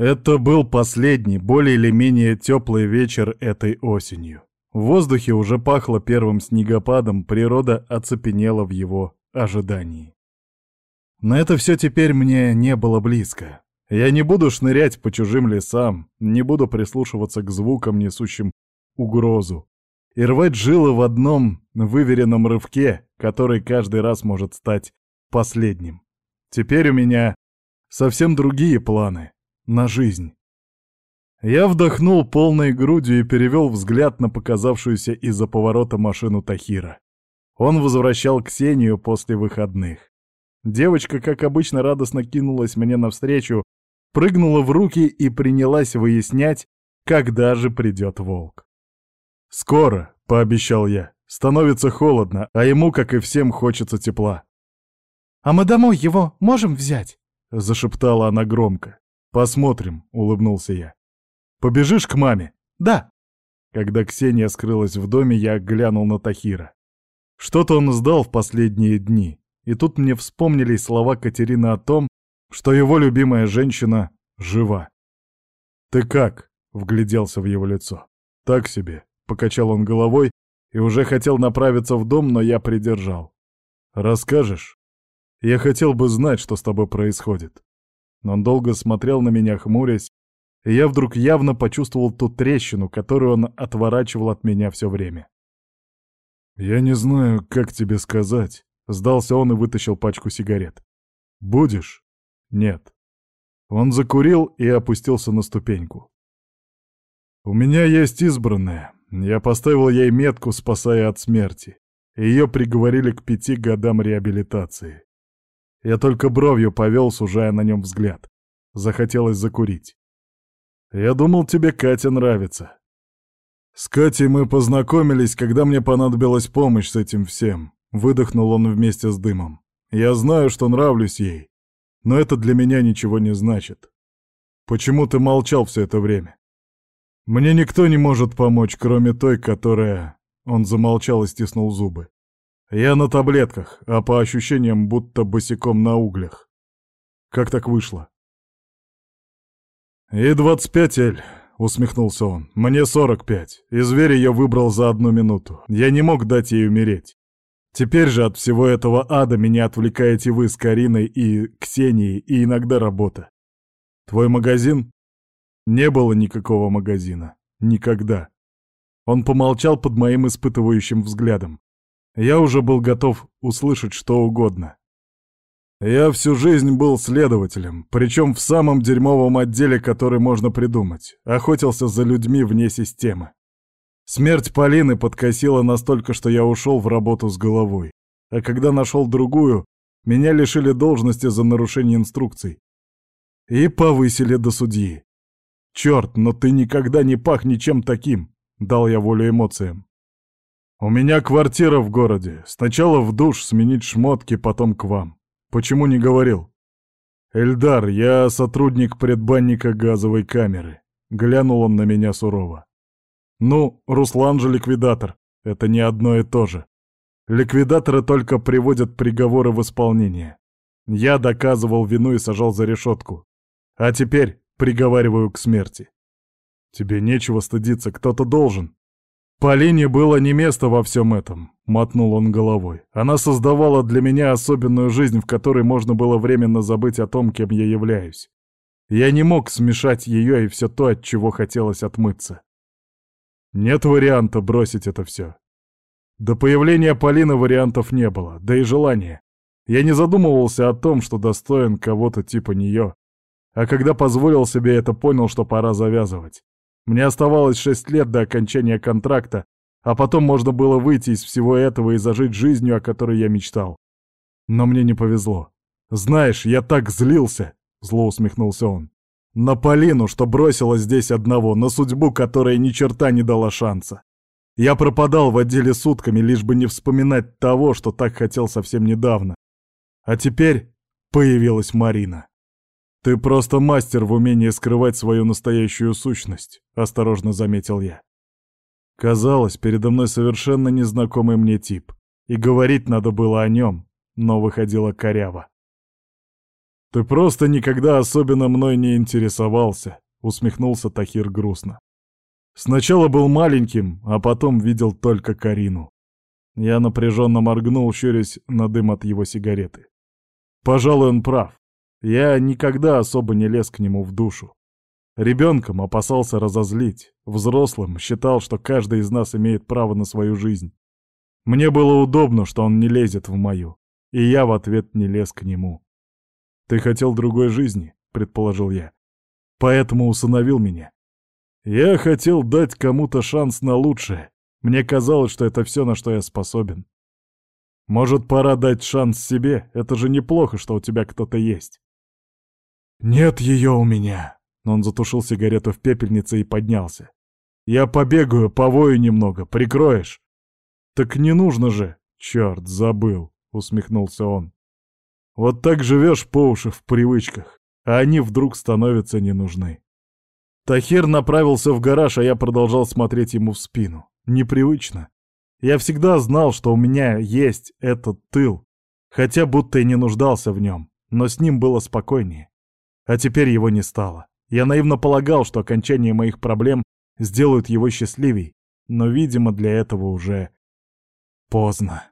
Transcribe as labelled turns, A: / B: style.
A: Это был последний, более или менее теплый вечер этой осенью. В воздухе уже пахло первым снегопадом, природа оцепенела в его ожидании. Но это все теперь мне не было близко. Я не буду шнырять по чужим лесам, не буду прислушиваться к звукам, несущим угрозу, и рвать жилы в одном выверенном рывке, который каждый раз может стать последним. Теперь у меня совсем другие планы на жизнь. Я вдохнул полной грудью и перевел взгляд на показавшуюся из-за поворота машину Тахира. Он возвращал Ксению после выходных. Девочка, как обычно, радостно кинулась мне навстречу, прыгнула в руки и принялась выяснять, когда же придет волк. «Скоро», — пообещал я, — «становится холодно, а ему, как и всем, хочется тепла».
B: «А мы домой его можем взять?»
A: — зашептала она громко. «Посмотрим», — улыбнулся я. «Побежишь к маме?»
B: «Да».
A: Когда Ксения скрылась в доме, я глянул на Тахира. Что-то он сдал в последние дни, и тут мне вспомнились слова Катерины о том, что его любимая женщина жива. «Ты как?» — вгляделся в его лицо. «Так себе», — покачал он головой и уже хотел направиться в дом, но я придержал. «Расскажешь? Я хотел бы знать, что с тобой происходит». Но он долго смотрел на меня, хмурясь, и я вдруг явно почувствовал ту трещину, которую он отворачивал от меня все время. «Я не знаю, как тебе сказать», — сдался он и вытащил пачку сигарет. «Будешь?» «Нет». Он закурил и опустился на ступеньку. «У меня есть избранная. Я поставил ей метку, спасая от смерти. Ее приговорили к пяти годам реабилитации. Я только бровью повел, сужая на нем взгляд. Захотелось закурить. Я думал, тебе Катя нравится. С Катей мы познакомились, когда мне понадобилась помощь с этим всем. Выдохнул он вместе с дымом. Я знаю, что нравлюсь ей. Но это для меня ничего не значит. Почему ты молчал все это время? Мне никто не может помочь, кроме той, которая... Он замолчал и стиснул зубы. Я на таблетках, а по ощущениям будто босиком на углях. Как так вышло? И двадцать пять, Эль, усмехнулся он. Мне сорок пять, и зверь ее выбрал за одну минуту. Я не мог дать ей умереть. Теперь же от всего этого ада меня отвлекаете вы с Кариной и Ксенией, и иногда работа. Твой магазин? Не было никакого магазина. Никогда. Он помолчал под моим испытывающим взглядом. Я уже был готов услышать что угодно. Я всю жизнь был следователем, причем в самом дерьмовом отделе, который можно придумать. Охотился за людьми вне системы. Смерть Полины подкосила настолько, что я ушел в работу с головой. А когда нашел другую, меня лишили должности за нарушение инструкций. И повысили до судьи. Черт, но ты никогда не пах ничем таким, дал я волю эмоциям. «У меня квартира в городе. Сначала в душ, сменить шмотки, потом к вам. Почему не говорил?» «Эльдар, я сотрудник предбанника газовой камеры». Глянул он на меня сурово. «Ну, Руслан же ликвидатор. Это не одно и то же. Ликвидаторы только приводят приговоры в исполнение. Я доказывал вину и сажал за решетку. А теперь приговариваю к смерти. Тебе нечего стыдиться, кто-то должен. Полине было не место во всем этом, мотнул он головой. Она создавала для меня особенную жизнь, в которой можно было временно забыть о том, кем я являюсь. Я не мог смешать ее и все то, от чего хотелось отмыться. Нет варианта бросить это все. До появления Полины вариантов не было, да и желания. Я не задумывался о том, что достоин кого-то типа нее. А когда позволил себе это, понял, что пора завязывать. Мне оставалось шесть лет до окончания контракта, а потом можно было выйти из всего этого и зажить жизнью, о которой я мечтал. Но мне не повезло. Знаешь, я так злился, зло усмехнулся он. На Полину, что бросила здесь одного, на судьбу, которая ни черта не дала шанса. Я пропадал в отделе сутками, лишь бы не вспоминать того, что так хотел совсем недавно. А теперь появилась Марина. «Ты просто мастер в умении скрывать свою настоящую сущность», — осторожно заметил я. Казалось, передо мной совершенно незнакомый мне тип, и говорить надо было о нем, но выходило коряво. «Ты просто никогда особенно мной не интересовался», — усмехнулся Тахир грустно. «Сначала был маленьким, а потом видел только Карину». Я напряженно моргнул, щурясь на дым от его сигареты. Пожалуй, он прав. Я никогда особо не лез к нему в душу. Ребенком опасался разозлить, взрослым считал, что каждый из нас имеет право на свою жизнь. Мне было удобно, что он не лезет в мою, и я в ответ не лез к нему. «Ты хотел другой жизни», — предположил я. «Поэтому усыновил меня. Я хотел дать кому-то шанс на лучшее. Мне казалось, что это все, на что я способен. Может, пора дать шанс себе? Это же неплохо, что у тебя кто-то есть». «Нет ее у меня», — он затушил сигарету в пепельнице и поднялся. «Я побегаю, повою немного, прикроешь?» «Так не нужно же!» «Черт, забыл!» — усмехнулся он. Вот так живешь по уши в привычках, а они вдруг становятся не нужны. Тахир направился в гараж, а я продолжал смотреть ему в спину. Непривычно. Я всегда знал, что у меня есть этот тыл, хотя будто и не нуждался в нем, но с ним было спокойнее. А теперь его не стало. Я наивно полагал, что окончание моих проблем сделают его счастливей, но, видимо, для этого уже поздно.